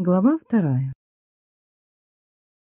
Глава вторая.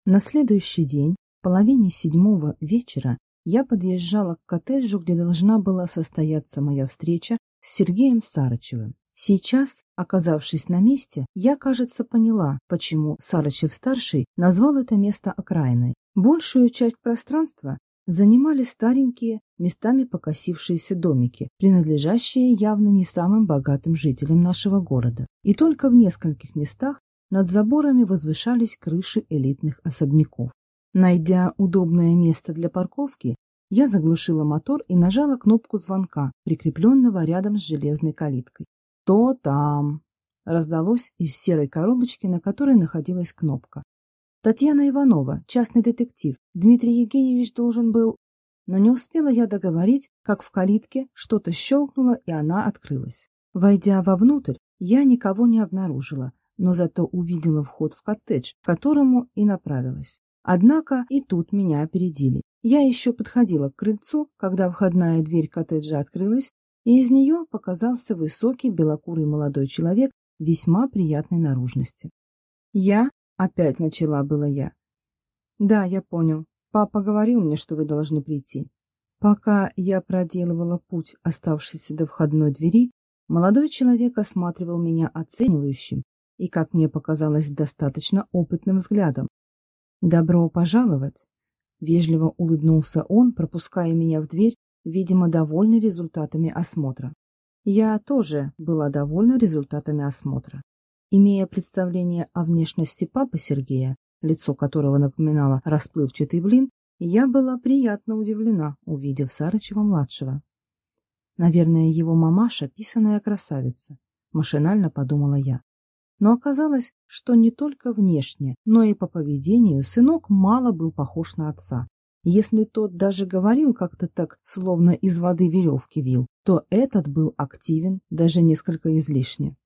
На следующий день, в половине седьмого вечера, я подъезжала к коттеджу, где должна была состояться моя встреча с Сергеем Сарычевым. Сейчас, оказавшись на месте, я, кажется, поняла, почему Сарычев-старший назвал это место окраиной. Большую часть пространства занимали старенькие, местами покосившиеся домики, принадлежащие явно не самым богатым жителям нашего города. И только в нескольких местах над заборами возвышались крыши элитных особняков. Найдя удобное место для парковки, я заглушила мотор и нажала кнопку звонка, прикрепленного рядом с железной калиткой. «Кто там?» раздалось из серой коробочки, на которой находилась кнопка. «Татьяна Иванова, частный детектив. Дмитрий Евгеньевич должен был...» Но не успела я договорить, как в калитке что-то щелкнуло, и она открылась. Войдя вовнутрь, я никого не обнаружила, но зато увидела вход в коттедж, к которому и направилась. Однако и тут меня опередили. Я еще подходила к крыльцу, когда входная дверь коттеджа открылась, и из нее показался высокий белокурый молодой человек весьма приятной наружности. «Я?» — опять начала было я. «Да, я понял. Папа говорил мне, что вы должны прийти». Пока я проделывала путь, оставшийся до входной двери, молодой человек осматривал меня оценивающим и, как мне показалось, достаточно опытным взглядом. «Добро пожаловать!» — вежливо улыбнулся он, пропуская меня в дверь, видимо, довольный результатами осмотра. Я тоже была довольна результатами осмотра. Имея представление о внешности папы Сергея, лицо которого напоминало расплывчатый блин, я была приятно удивлена, увидев Сарычева-младшего. Наверное, его мамаша — писаная красавица, машинально подумала я. Но оказалось, что не только внешне, но и по поведению сынок мало был похож на отца. Если тот даже говорил как-то так, словно из воды веревки вил, то этот был активен, даже несколько излишне.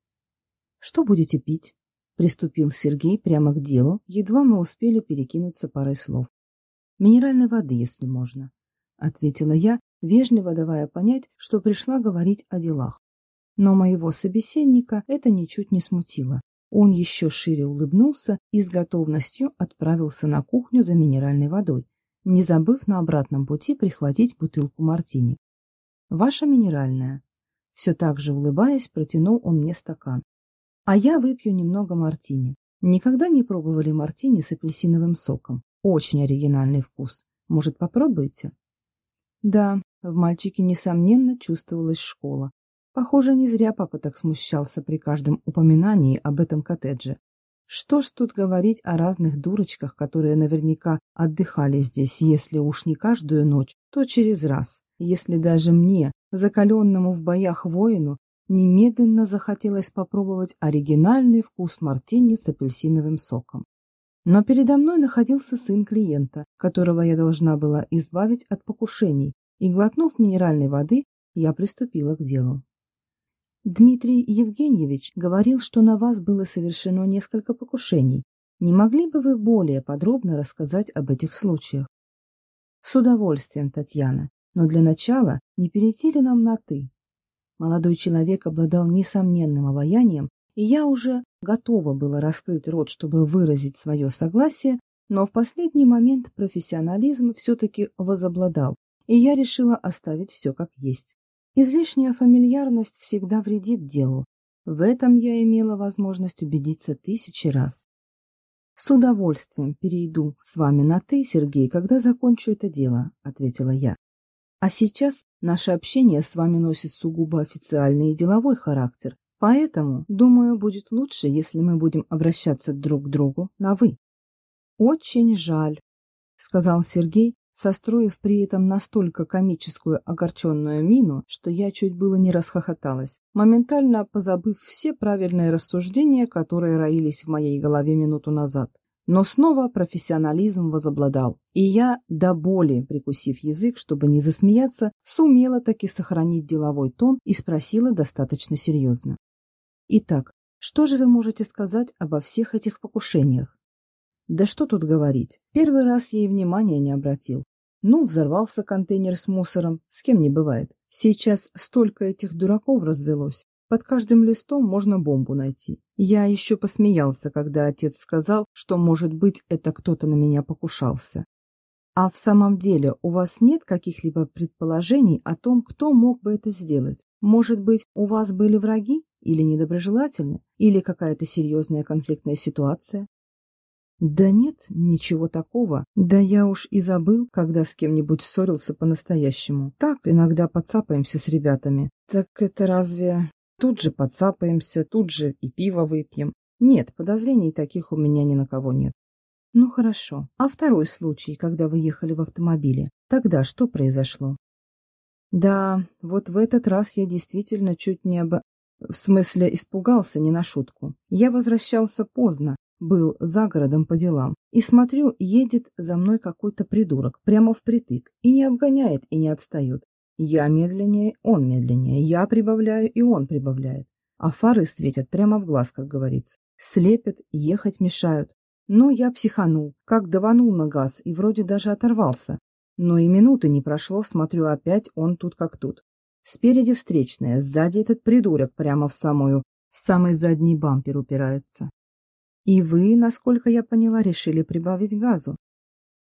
«Что будете пить?» — приступил Сергей прямо к делу, едва мы успели перекинуться парой слов. «Минеральной воды, если можно», — ответила я, вежливо давая понять, что пришла говорить о делах. Но моего собеседника это ничуть не смутило. Он еще шире улыбнулся и с готовностью отправился на кухню за минеральной водой, не забыв на обратном пути прихватить бутылку мартини. «Ваша минеральная». Все так же улыбаясь, протянул он мне стакан. «А я выпью немного мартини. Никогда не пробовали мартини с апельсиновым соком. Очень оригинальный вкус. Может, попробуете?» Да, в мальчике, несомненно, чувствовалась школа. Похоже, не зря папа так смущался при каждом упоминании об этом коттедже. Что ж тут говорить о разных дурочках, которые наверняка отдыхали здесь, если уж не каждую ночь, то через раз. Если даже мне, закаленному в боях воину, немедленно захотелось попробовать оригинальный вкус мартини с апельсиновым соком. Но передо мной находился сын клиента, которого я должна была избавить от покушений, и, глотнув минеральной воды, я приступила к делу. Дмитрий Евгеньевич говорил, что на вас было совершено несколько покушений. Не могли бы вы более подробно рассказать об этих случаях? С удовольствием, Татьяна, но для начала не перейти ли нам на «ты»? Молодой человек обладал несомненным обаянием, и я уже готова была раскрыть рот, чтобы выразить свое согласие, но в последний момент профессионализм все-таки возобладал, и я решила оставить все как есть. Излишняя фамильярность всегда вредит делу. В этом я имела возможность убедиться тысячи раз. «С удовольствием перейду с вами на «ты», Сергей, когда закончу это дело», — ответила я. «А сейчас наше общение с вами носит сугубо официальный и деловой характер, поэтому, думаю, будет лучше, если мы будем обращаться друг к другу на «вы». «Очень жаль», — сказал Сергей, состроив при этом настолько комическую огорченную мину, что я чуть было не расхохоталась, моментально позабыв все правильные рассуждения, которые роились в моей голове минуту назад. Но снова профессионализм возобладал, и я, до боли прикусив язык, чтобы не засмеяться, сумела таки сохранить деловой тон и спросила достаточно серьезно. «Итак, что же вы можете сказать обо всех этих покушениях?» Да что тут говорить, первый раз я и внимания не обратил. Ну, взорвался контейнер с мусором, с кем не бывает. Сейчас столько этих дураков развелось. Под каждым листом можно бомбу найти. Я еще посмеялся, когда отец сказал, что, может быть, это кто-то на меня покушался. А в самом деле у вас нет каких-либо предположений о том, кто мог бы это сделать? Может быть, у вас были враги? Или недоброжелательны? Или какая-то серьезная конфликтная ситуация? Да нет, ничего такого. Да я уж и забыл, когда с кем-нибудь ссорился по-настоящему. Так иногда подцапаемся с ребятами. Так это разве... Тут же подцапаемся, тут же и пиво выпьем. Нет, подозрений таких у меня ни на кого нет. Ну хорошо. А второй случай, когда вы ехали в автомобиле, тогда что произошло? Да, вот в этот раз я действительно чуть не об... В смысле, испугался не на шутку. Я возвращался поздно, был за городом по делам, и смотрю, едет за мной какой-то придурок, прямо впритык, и не обгоняет, и не отстает. Я медленнее, он медленнее, я прибавляю, и он прибавляет. А фары светят прямо в глаз, как говорится. Слепят, ехать мешают. Но я психанул, как даванул на газ и вроде даже оторвался. Но и минуты не прошло, смотрю опять, он тут как тут. Спереди встречная, сзади этот придурок прямо в самую, в самый задний бампер упирается. И вы, насколько я поняла, решили прибавить газу.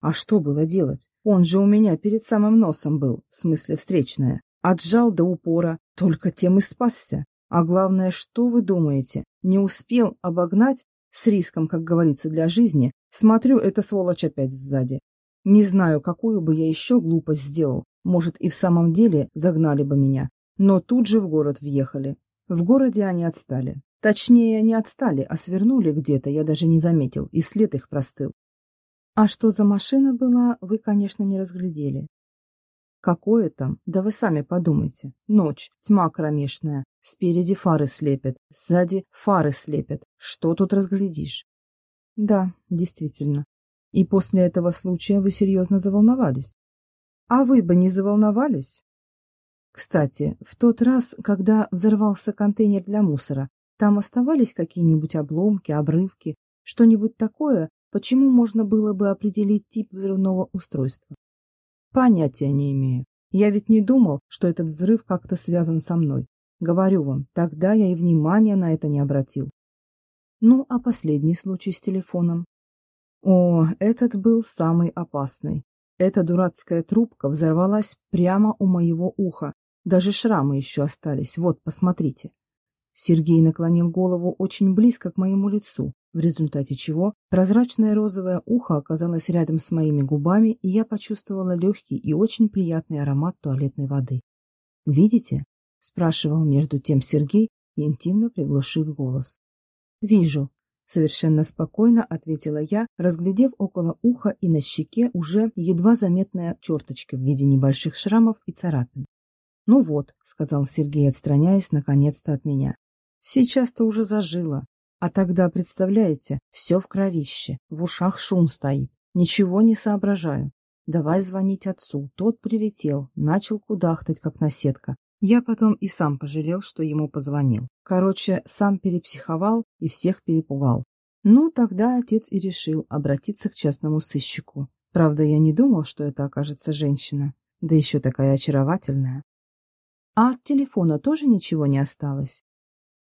А что было делать? Он же у меня перед самым носом был, в смысле встречная. Отжал до упора, только тем и спасся. А главное, что вы думаете, не успел обогнать, с риском, как говорится, для жизни, смотрю, эта сволочь опять сзади. Не знаю, какую бы я еще глупость сделал. Может, и в самом деле загнали бы меня. Но тут же в город въехали. В городе они отстали. Точнее, не отстали, а свернули где-то, я даже не заметил, и след их простыл. А что за машина была, вы, конечно, не разглядели. Какое там? Да вы сами подумайте. Ночь, тьма кромешная, спереди фары слепят, сзади фары слепят. Что тут разглядишь? Да, действительно. И после этого случая вы серьезно заволновались. А вы бы не заволновались? Кстати, в тот раз, когда взорвался контейнер для мусора, там оставались какие-нибудь обломки, обрывки, что-нибудь такое, почему можно было бы определить тип взрывного устройства? Понятия не имею. Я ведь не думал, что этот взрыв как-то связан со мной. Говорю вам, тогда я и внимания на это не обратил. Ну, а последний случай с телефоном? О, этот был самый опасный. Эта дурацкая трубка взорвалась прямо у моего уха. Даже шрамы еще остались. Вот, посмотрите. Сергей наклонил голову очень близко к моему лицу, в результате чего прозрачное розовое ухо оказалось рядом с моими губами, и я почувствовала легкий и очень приятный аромат туалетной воды. «Видите?» — спрашивал между тем Сергей, интимно приглушив голос. «Вижу», — совершенно спокойно ответила я, разглядев около уха и на щеке уже едва заметная черточка в виде небольших шрамов и царапин. «Ну вот», — сказал Сергей, отстраняясь наконец-то от меня. «Сейчас-то уже зажило, а тогда, представляете, все в кровище, в ушах шум стоит. Ничего не соображаю. Давай звонить отцу. Тот прилетел, начал кудахтать, как наседка. Я потом и сам пожалел, что ему позвонил. Короче, сам перепсиховал и всех перепугал. Ну, тогда отец и решил обратиться к частному сыщику. Правда, я не думал, что это окажется женщина. Да еще такая очаровательная. А от телефона тоже ничего не осталось?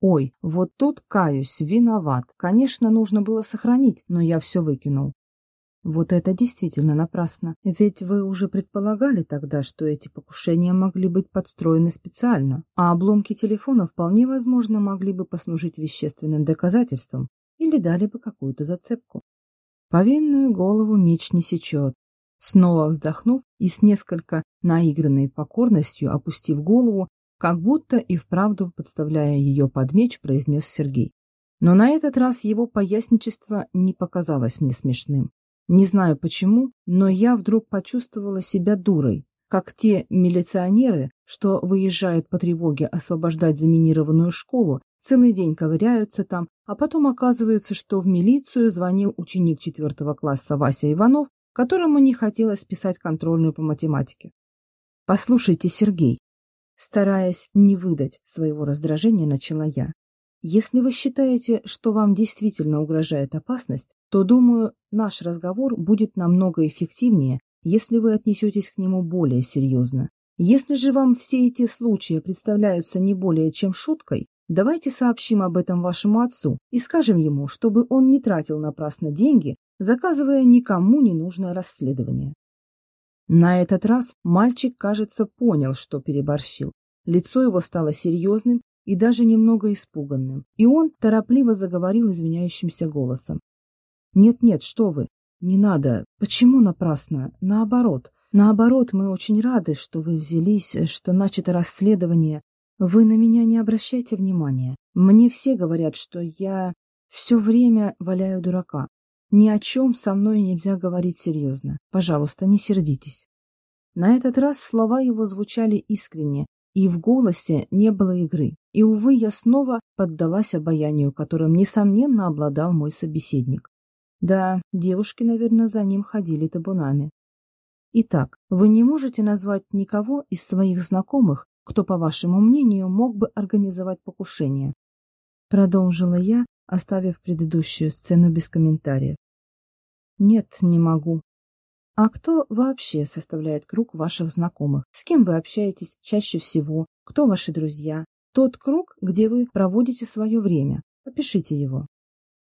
Ой, вот тут, каюсь, виноват. Конечно, нужно было сохранить, но я все выкинул. Вот это действительно напрасно. Ведь вы уже предполагали тогда, что эти покушения могли быть подстроены специально, а обломки телефона вполне возможно могли бы послужить вещественным доказательством или дали бы какую-то зацепку. Повинную голову меч не сечет. Снова вздохнув и с несколько наигранной покорностью опустив голову, как будто и вправду, подставляя ее под меч, произнес Сергей. Но на этот раз его поясничество не показалось мне смешным. Не знаю почему, но я вдруг почувствовала себя дурой, как те милиционеры, что выезжают по тревоге освобождать заминированную школу, целый день ковыряются там, а потом оказывается, что в милицию звонил ученик четвертого класса Вася Иванов, которому не хотелось писать контрольную по математике. «Послушайте, Сергей, Стараясь не выдать своего раздражения, начала я. Если вы считаете, что вам действительно угрожает опасность, то, думаю, наш разговор будет намного эффективнее, если вы отнесетесь к нему более серьезно. Если же вам все эти случаи представляются не более чем шуткой, Давайте сообщим об этом вашему отцу и скажем ему, чтобы он не тратил напрасно деньги, заказывая никому не нужное расследование. На этот раз мальчик, кажется, понял, что переборщил. Лицо его стало серьезным и даже немного испуганным, и он торопливо заговорил извиняющимся голосом. «Нет-нет, что вы, не надо. Почему напрасно? Наоборот. Наоборот, мы очень рады, что вы взялись, что начато расследование. Вы на меня не обращайте внимания. Мне все говорят, что я все время валяю дурака. Ни о чем со мной нельзя говорить серьезно. Пожалуйста, не сердитесь. На этот раз слова его звучали искренне, и в голосе не было игры. И, увы, я снова поддалась обаянию, которым, несомненно, обладал мой собеседник. Да, девушки, наверное, за ним ходили табунами. Итак, вы не можете назвать никого из своих знакомых, кто, по вашему мнению, мог бы организовать покушение? Продолжила я, оставив предыдущую сцену без комментариев. Нет, не могу. А кто вообще составляет круг ваших знакомых? С кем вы общаетесь чаще всего? Кто ваши друзья? Тот круг, где вы проводите свое время. Опишите его.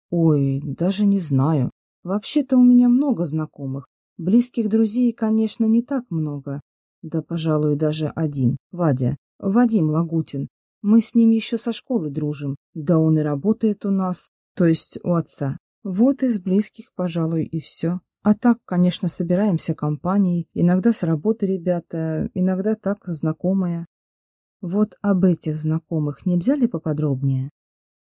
Ой, даже не знаю. Вообще-то у меня много знакомых, Близких друзей, конечно, не так много. Да, пожалуй, даже один. Вадя. Вадим Лагутин. Мы с ним еще со школы дружим. Да он и работает у нас, то есть у отца. Вот из близких, пожалуй, и все. А так, конечно, собираемся компанией. Иногда с работы ребята, иногда так, знакомые. Вот об этих знакомых нельзя ли поподробнее?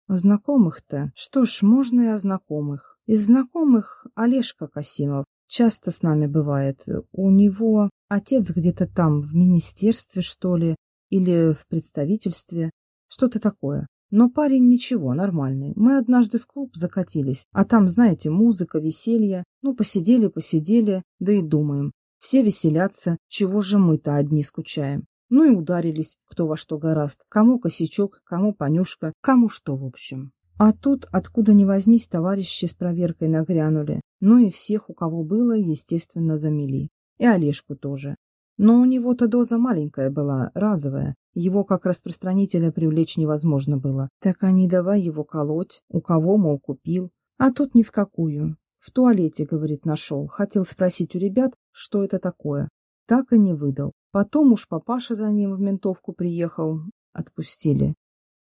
О знакомых-то? Что ж, можно и о знакомых. Из знакомых Олежка Касимов, Часто с нами бывает. У него отец где-то там, в министерстве, что ли, или в представительстве. Что-то такое. Но парень ничего, нормальный. Мы однажды в клуб закатились, а там, знаете, музыка, веселье. Ну, посидели, посидели, да и думаем. Все веселятся, чего же мы-то одни скучаем. Ну и ударились, кто во что гораст. Кому косячок, кому понюшка, кому что в общем. А тут, откуда ни возьмись, товарищи с проверкой нагрянули. Ну и всех, у кого было, естественно, замели. И Олежку тоже. Но у него-то доза маленькая была, разовая. Его как распространителя привлечь невозможно было. Так они давай его колоть, у кого, мол, купил. А тут ни в какую. В туалете, говорит, нашел. Хотел спросить у ребят, что это такое. Так и не выдал. Потом уж папаша за ним в ментовку приехал. Отпустили.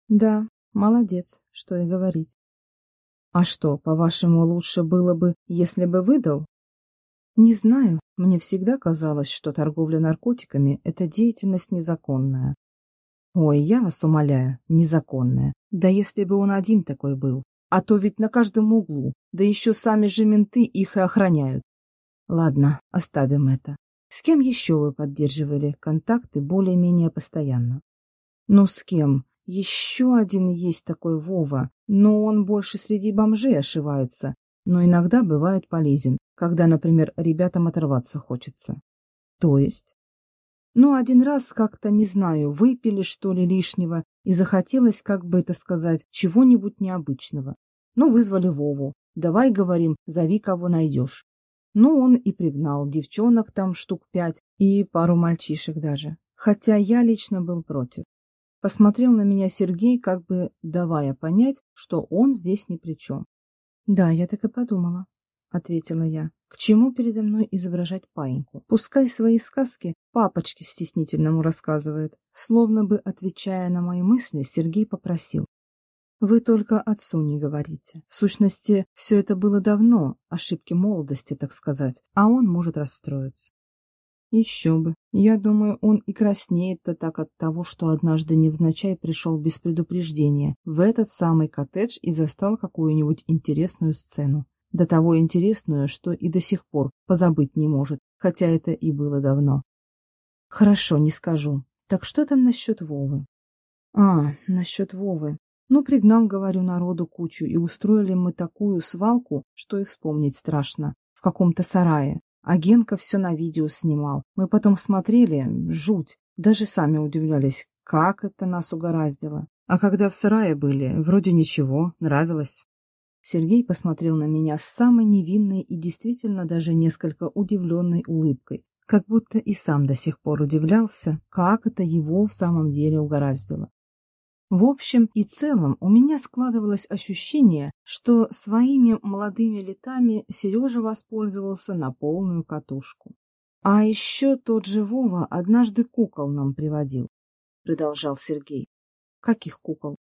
Да, молодец, что и говорить. А что, по-вашему, лучше было бы, если бы выдал? Не знаю, мне всегда казалось, что торговля наркотиками – это деятельность незаконная. Ой, я вас умоляю, незаконная. Да если бы он один такой был. А то ведь на каждом углу, да еще сами же менты их и охраняют. Ладно, оставим это. С кем еще вы поддерживали контакты более-менее постоянно? Ну, с кем? Еще один есть такой Вова, но он больше среди бомжей ошивается, но иногда бывает полезен, когда, например, ребятам оторваться хочется. То есть? Ну, один раз как-то, не знаю, выпили что ли лишнего, и захотелось, как бы это сказать, чего-нибудь необычного. Ну, вызвали Вову. Давай, говорим, зови, кого найдешь. Ну, он и пригнал девчонок там штук пять и пару мальчишек даже. Хотя я лично был против. Посмотрел на меня Сергей, как бы давая понять, что он здесь ни при чем. «Да, я так и подумала», — ответила я. «К чему передо мной изображать паиньку? Пускай свои сказки папочке стеснительному рассказывает». Словно бы, отвечая на мои мысли, Сергей попросил. «Вы только отцу не говорите. В сущности, все это было давно, ошибки молодости, так сказать, а он может расстроиться. Еще бы. Я думаю, он и краснеет-то так от того, что однажды невзначай пришел без предупреждения в этот самый коттедж и застал какую-нибудь интересную сцену. До того интересную, что и до сих пор позабыть не может, хотя это и было давно. Хорошо, не скажу. Так что там насчет Вовы? А, насчет Вовы. Ну, пригнал, говорю, народу кучу, и устроили мы такую свалку, что и вспомнить страшно, в каком-то сарае. А Генка все на видео снимал. Мы потом смотрели, жуть. Даже сами удивлялись, как это нас угораздило. А когда в сарае были, вроде ничего, нравилось. Сергей посмотрел на меня с самой невинной и действительно даже несколько удивленной улыбкой, как будто и сам до сих пор удивлялся, как это его в самом деле угораздило. В общем и целом у меня складывалось ощущение, что своими молодыми летами Сережа воспользовался на полную катушку. А еще тот же Вова однажды кукол нам приводил, продолжал Сергей. Каких кукол?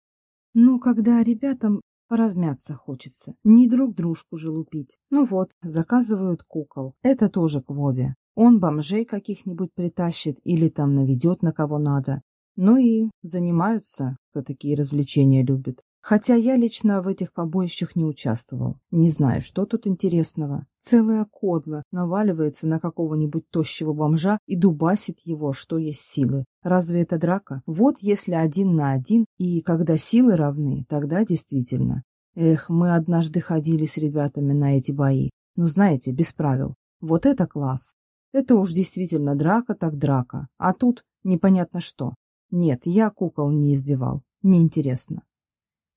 Ну, когда ребятам поразмяться хочется, не друг дружку же лупить. Ну вот, заказывают кукол. Это тоже к Вове. Он бомжей каких-нибудь притащит или там наведет на кого надо. Ну и занимаются, кто такие развлечения любит. Хотя я лично в этих побоищах не участвовал. Не знаю, что тут интересного. Целая кодла наваливается на какого-нибудь тощего бомжа и дубасит его, что есть силы. Разве это драка? Вот если один на один, и когда силы равны, тогда действительно. Эх, мы однажды ходили с ребятами на эти бои. Ну, знаете, без правил. Вот это класс. Это уж действительно драка так драка. А тут непонятно что. Нет, я кукол не избивал. Неинтересно.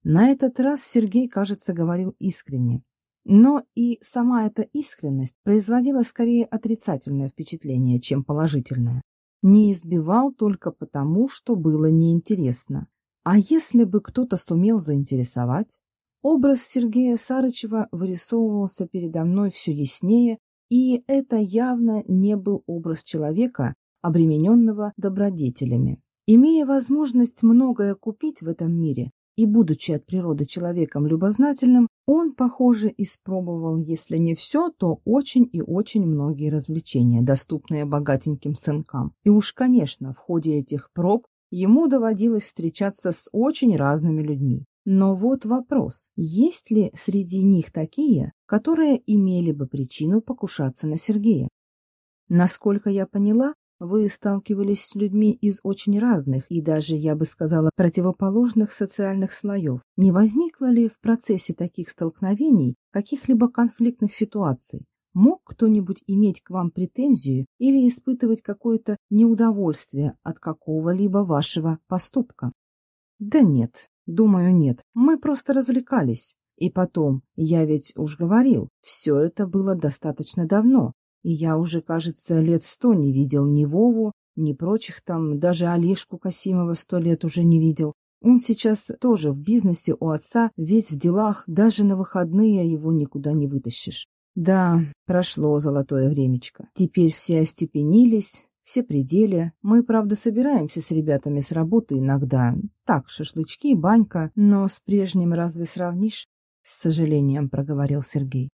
На этот раз Сергей, кажется, говорил искренне. Но и сама эта искренность производила скорее отрицательное впечатление, чем положительное. Не избивал только потому, что было неинтересно. А если бы кто-то сумел заинтересовать? Образ Сергея Сарычева вырисовывался передо мной все яснее, и это явно не был образ человека, обремененного добродетелями. Имея возможность многое купить в этом мире, и, будучи от природы человеком любознательным, он, похоже, испробовал, если не все, то очень и очень многие развлечения, доступные богатеньким сынкам. И уж, конечно, в ходе этих проб ему доводилось встречаться с очень разными людьми. Но вот вопрос, есть ли среди них такие, которые имели бы причину покушаться на Сергея? Насколько я поняла, вы сталкивались с людьми из очень разных и даже, я бы сказала, противоположных социальных слоев. Не возникло ли в процессе таких столкновений каких-либо конфликтных ситуаций? Мог кто-нибудь иметь к вам претензию или испытывать какое-то неудовольствие от какого-либо вашего поступка? Да нет, думаю, нет. Мы просто развлекались. И потом, я ведь уж говорил, все это было достаточно давно, и я уже, кажется, лет сто не видел ни Вову, ни прочих там, даже Олежку Касимова сто лет уже не видел. Он сейчас тоже в бизнесе у отца, весь в делах, даже на выходные его никуда не вытащишь. Да, прошло золотое времечко. Теперь все остепенились, все пределы. Мы, правда, собираемся с ребятами с работы иногда. Так, шашлычки, банька, но с прежним разве сравнишь? С сожалением проговорил Сергей.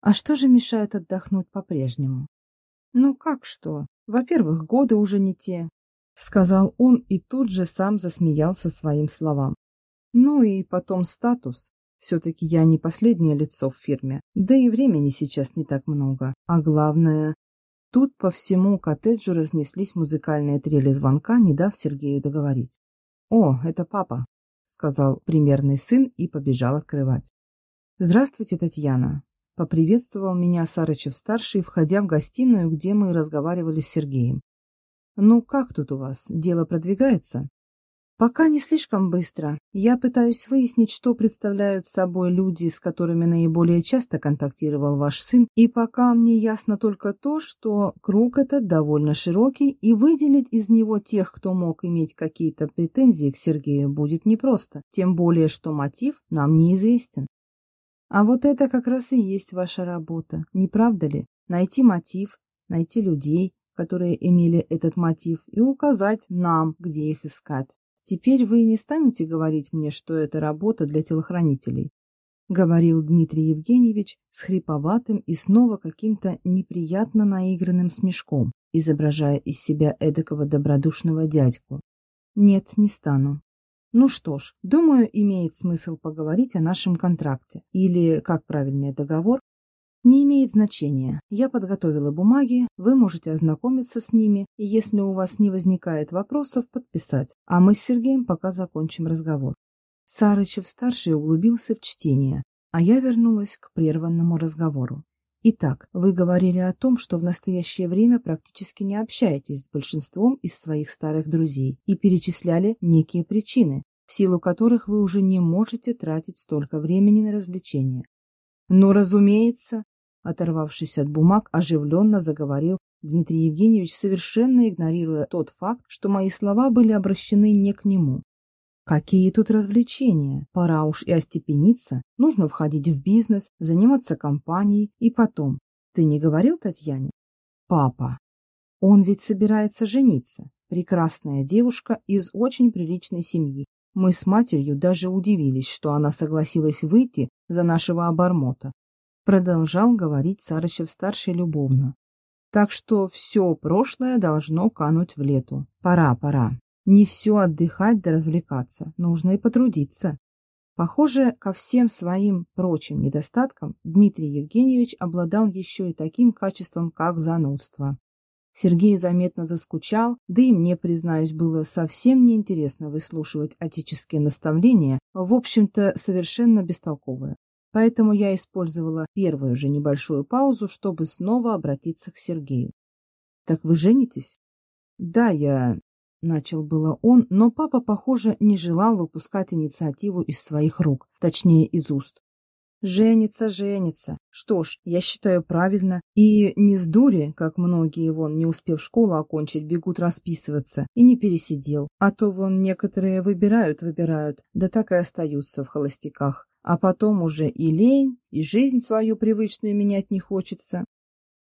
А что же мешает отдохнуть по-прежнему? Ну как что? Во-первых, годы уже не те, сказал он и тут же сам засмеялся своим словам. Ну и потом статус. Все-таки я не последнее лицо в фирме, да и времени сейчас не так много. А главное, тут по всему коттеджу разнеслись музыкальные трели звонка, не дав Сергею договорить. «О, это папа», — сказал примерный сын и побежал открывать. «Здравствуйте, Татьяна. Поприветствовал меня Сарычев-старший, входя в гостиную, где мы разговаривали с Сергеем. «Ну, как тут у вас? Дело продвигается?» «Пока не слишком быстро. Я пытаюсь выяснить, что представляют собой люди, с которыми наиболее часто контактировал ваш сын, и пока мне ясно только то, что круг этот довольно широкий, и выделить из него тех, кто мог иметь какие-то претензии к Сергею, будет непросто, тем более, что мотив нам неизвестен. А вот это как раз и есть ваша работа, не правда ли? Найти мотив, найти людей, которые имели этот мотив, и указать нам, где их искать. Теперь вы не станете говорить мне, что это работа для телохранителей, говорил Дмитрий Евгеньевич с хриповатым и снова каким-то неприятно наигранным смешком, изображая из себя эдакого добродушного дядьку. Нет, не стану. Ну что ж, думаю, имеет смысл поговорить о нашем контракте. Или, как правильнее, договор. Не имеет значения. Я подготовила бумаги, вы можете ознакомиться с ними, и если у вас не возникает вопросов, подписать. А мы с Сергеем пока закончим разговор. Сарычев-старший углубился в чтение, а я вернулась к прерванному разговору. Итак, вы говорили о том, что в настоящее время практически не общаетесь с большинством из своих старых друзей и перечисляли некие причины, в силу которых вы уже не можете тратить столько времени на развлечения. Ну, разумеется, оторвавшись от бумаг, оживленно заговорил Дмитрий Евгеньевич, совершенно игнорируя тот факт, что мои слова были обращены не к нему. Какие тут развлечения? Пора уж и остепениться. Нужно входить в бизнес, заниматься компанией и потом. Ты не говорил Татьяне? Папа. Он ведь собирается жениться. Прекрасная девушка из очень приличной семьи. Мы с матерью даже удивились, что она согласилась выйти за нашего обормота. Продолжал говорить Сарычев-старший любовно. Так что все прошлое должно кануть в лету. Пора, пора. Не все отдыхать да развлекаться, нужно и потрудиться. Похоже, ко всем своим прочим недостаткам Дмитрий Евгеньевич обладал еще и таким качеством, как занудство. Сергей заметно заскучал, да и мне, признаюсь, было совсем неинтересно выслушивать отеческие наставления, в общем-то, совершенно бестолковые. Поэтому я использовала первую же небольшую паузу, чтобы снова обратиться к Сергею. «Так вы женитесь?» «Да, я Начал было он, но папа, похоже, не желал выпускать инициативу из своих рук, точнее, из уст. Женится, женится. Что ж, я считаю правильно. И не с дури, как многие, вон, не успев школу окончить, бегут расписываться. И не пересидел. А то, вон, некоторые выбирают, выбирают, да так и остаются в холостяках. А потом уже и лень, и жизнь свою привычную менять не хочется.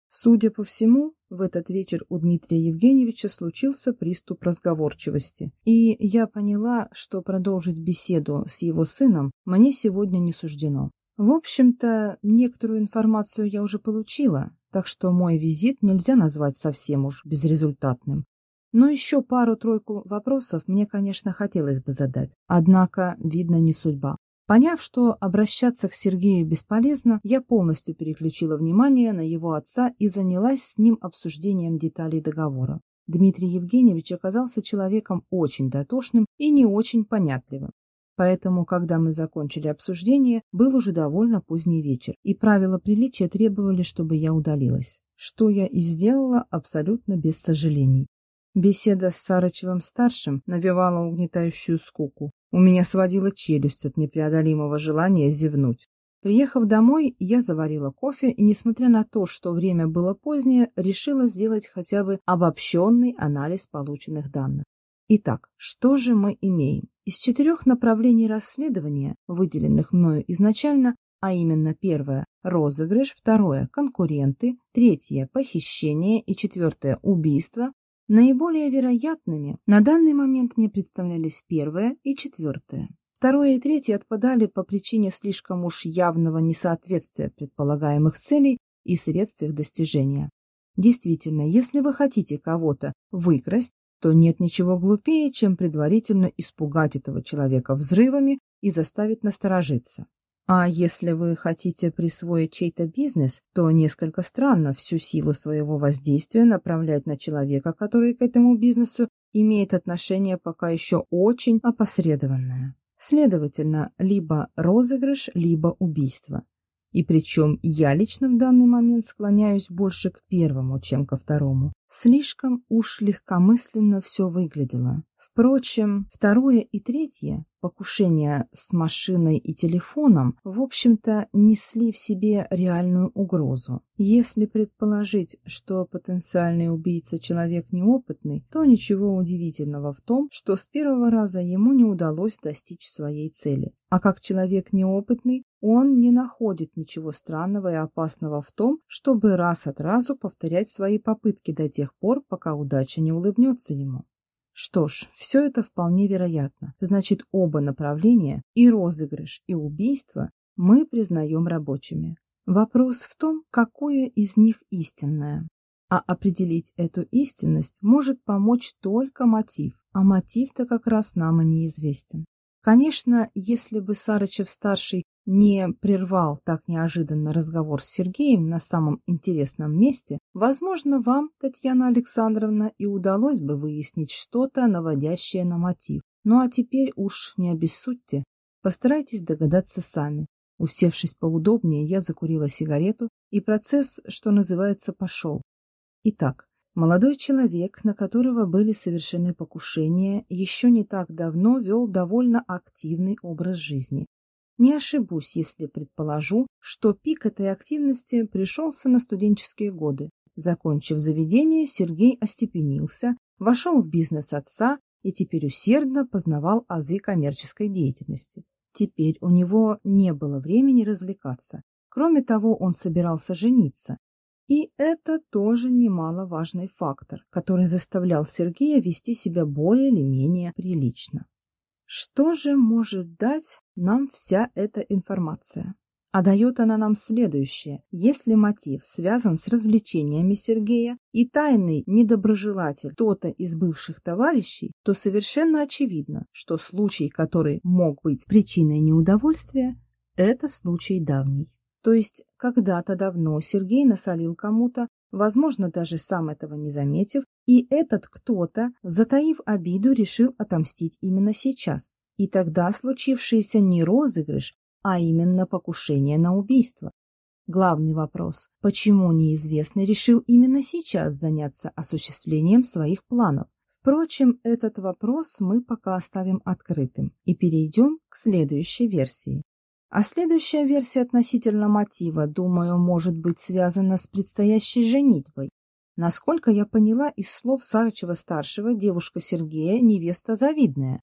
Судя по всему, в этот вечер у Дмитрия Евгеньевича случился приступ разговорчивости, и я поняла, что продолжить беседу с его сыном мне сегодня не суждено. В общем-то, некоторую информацию я уже получила, так что мой визит нельзя назвать совсем уж безрезультатным. Но еще пару-тройку вопросов мне, конечно, хотелось бы задать, однако, видно, не судьба. Поняв, что обращаться к Сергею бесполезно, я полностью переключила внимание на его отца и занялась с ним обсуждением деталей договора. Дмитрий Евгеньевич оказался человеком очень дотошным и не очень понятливым. Поэтому, когда мы закончили обсуждение, был уже довольно поздний вечер, и правила приличия требовали, чтобы я удалилась. Что я и сделала абсолютно без сожалений. Беседа с Сарычевым-старшим навевала угнетающую скуку. У меня сводила челюсть от непреодолимого желания зевнуть. Приехав домой, я заварила кофе и, несмотря на то, что время было позднее, решила сделать хотя бы обобщенный анализ полученных данных. Итак, что же мы имеем? Из четырех направлений расследования, выделенных мною изначально, а именно первое – розыгрыш, второе – конкуренты, третье – похищение и четвертое – убийство, Наиболее вероятными на данный момент мне представлялись первое и четвертое. Второе и третье отпадали по причине слишком уж явного несоответствия предполагаемых целей и средств их достижения. Действительно, если вы хотите кого-то выкрасть, то нет ничего глупее, чем предварительно испугать этого человека взрывами и заставить насторожиться. А если вы хотите присвоить чей-то бизнес, то несколько странно всю силу своего воздействия направлять на человека, который к этому бизнесу имеет отношение пока еще очень опосредованное. Следовательно, либо розыгрыш, либо убийство. И причем я лично в данный момент склоняюсь больше к первому, чем ко второму. Слишком уж легкомысленно все выглядело. Впрочем, второе и третье покушения с машиной и телефоном, в общем-то, несли в себе реальную угрозу. Если предположить, что потенциальный убийца человек неопытный, то ничего удивительного в том, что с первого раза ему не удалось достичь своей цели. А как человек неопытный, он не находит ничего странного и опасного в том, чтобы раз от разу повторять свои попытки до тех пор, пока удача не улыбнется ему. Что ж, все это вполне вероятно. Значит, оба направления, и розыгрыш, и убийство, мы признаем рабочими. Вопрос в том, какое из них истинное. А определить эту истинность может помочь только мотив, а мотив-то как раз нам и неизвестен. Конечно, если бы Сарычев-старший не прервал так неожиданно разговор с Сергеем на самом интересном месте, возможно, вам, Татьяна Александровна, и удалось бы выяснить что-то, наводящее на мотив. Ну а теперь уж не обессудьте, постарайтесь догадаться сами. Усевшись поудобнее, я закурила сигарету, и процесс, что называется, пошел. Итак, молодой человек, на которого были совершены покушения, еще не так давно вел довольно активный образ жизни. Не ошибусь, если предположу, что пик этой активности пришелся на студенческие годы. Закончив заведение, Сергей остепенился, вошел в бизнес отца и теперь усердно познавал азы коммерческой деятельности. Теперь у него не было времени развлекаться. Кроме того, он собирался жениться. И это тоже немаловажный фактор, который заставлял Сергея вести себя более или менее прилично. Что же может дать нам вся эта информация? А дает она нам следующее. Если мотив связан с развлечениями Сергея и тайный недоброжелатель кто-то из бывших товарищей, то совершенно очевидно, что случай, который мог быть причиной неудовольствия, это случай давний. То есть когда-то давно Сергей насолил кому-то, возможно, даже сам этого не заметив, и этот кто-то, затаив обиду, решил отомстить именно сейчас. И тогда случившийся не розыгрыш, а именно покушение на убийство. Главный вопрос – почему неизвестный решил именно сейчас заняться осуществлением своих планов? Впрочем, этот вопрос мы пока оставим открытым и перейдем к следующей версии. А следующая версия относительно мотива, думаю, может быть связана с предстоящей женитьбой. Насколько я поняла из слов Сарычева-старшего, девушка Сергея – невеста завидная,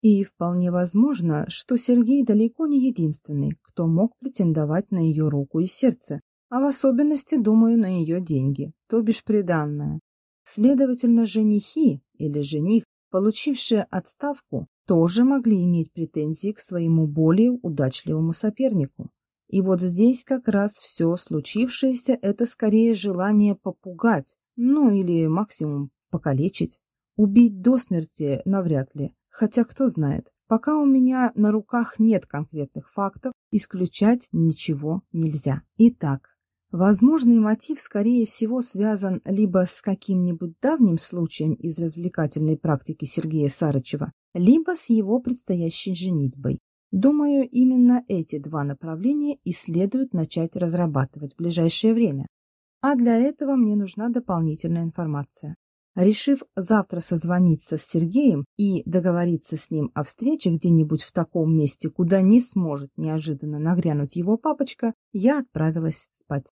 и вполне возможно, что Сергей далеко не единственный, кто мог претендовать на ее руку и сердце, а в особенности, думаю, на ее деньги, то бишь приданное. Следовательно, женихи или жених, получившие отставку, тоже могли иметь претензии к своему более удачливому сопернику. И вот здесь как раз все случившееся – это скорее желание попугать, ну или максимум покалечить. Убить до смерти навряд ли, Хотя кто знает, пока у меня на руках нет конкретных фактов, исключать ничего нельзя. Итак, возможный мотив, скорее всего, связан либо с каким-нибудь давним случаем из развлекательной практики Сергея Сарычева, либо с его предстоящей женитьбой. Думаю, именно эти два направления и следует начать разрабатывать в ближайшее время. А для этого мне нужна дополнительная информация. Решив завтра созвониться с Сергеем и договориться с ним о встрече где-нибудь в таком месте, куда не сможет неожиданно нагрянуть его папочка, я отправилась спать.